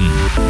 One.